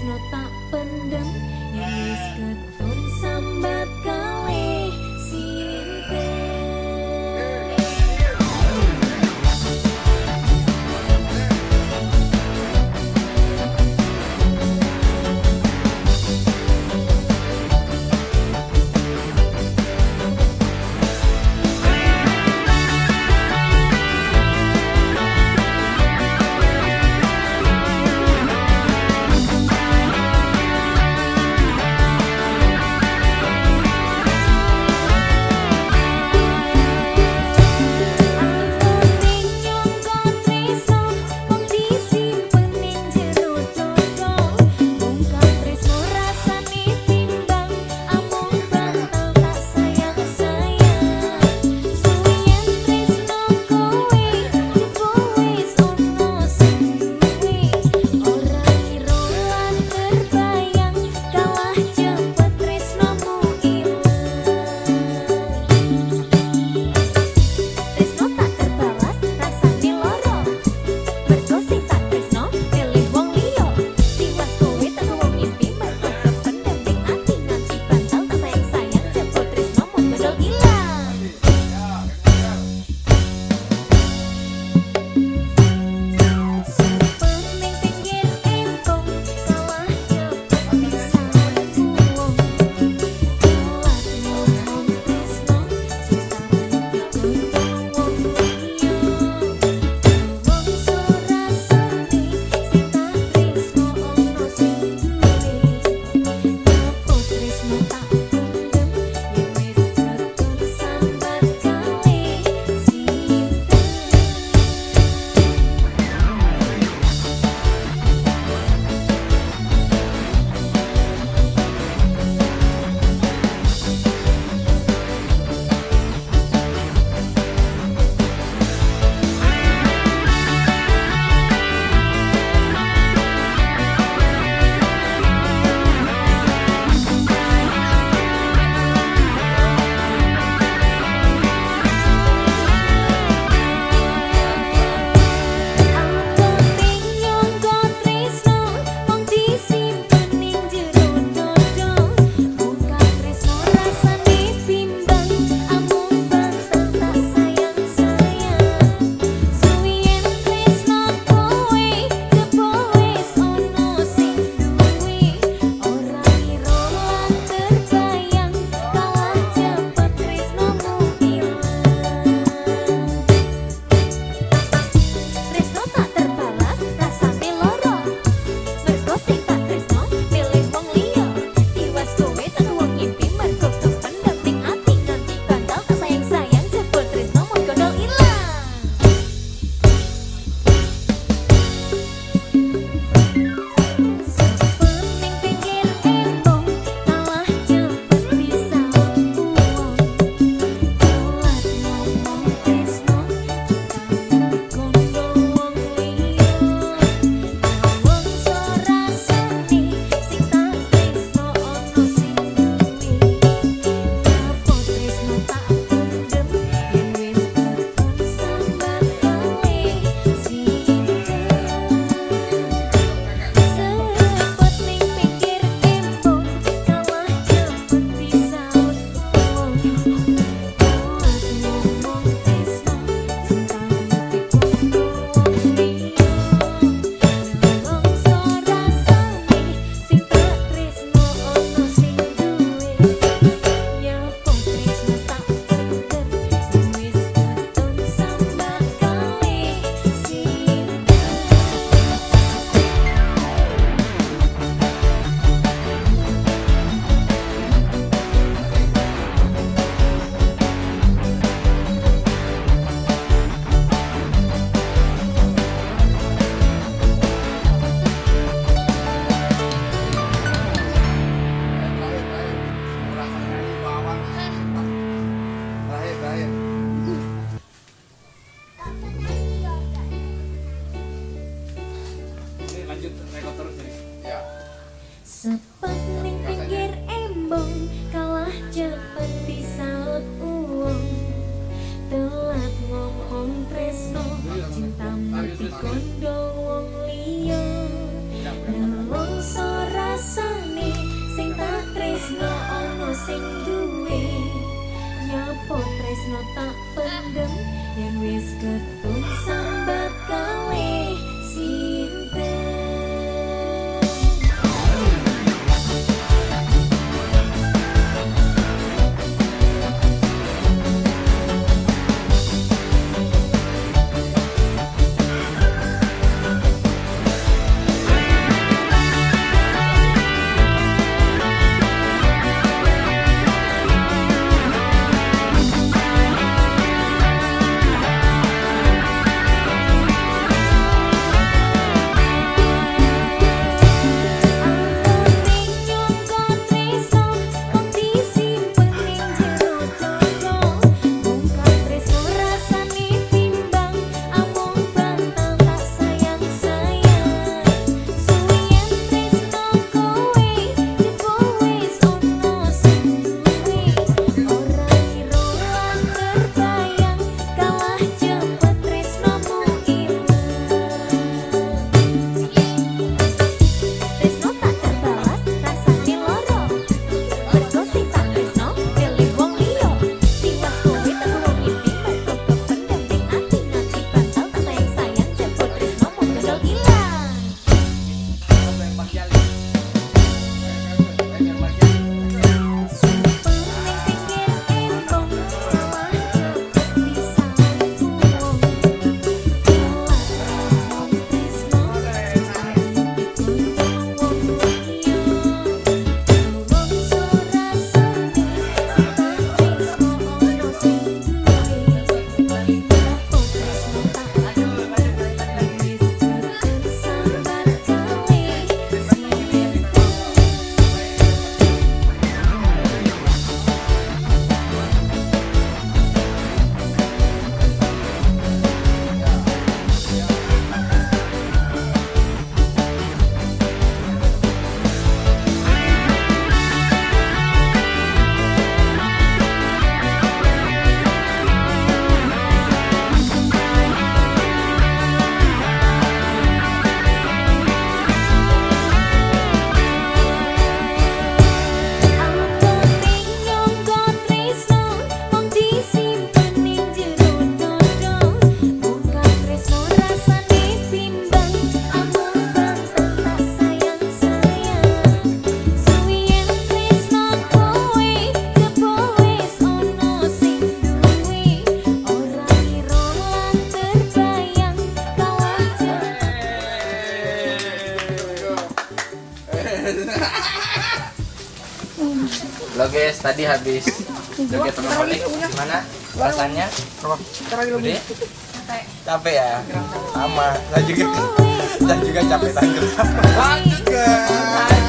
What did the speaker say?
tresno tak pendem yen wis yang wis ketemu Lo guys, tadi habis joget sama Holly. Gimana rasanya? Gede? Capek. Capek ya? Sama. Saya juga, saya juga capek tanggung. Lanjut guys.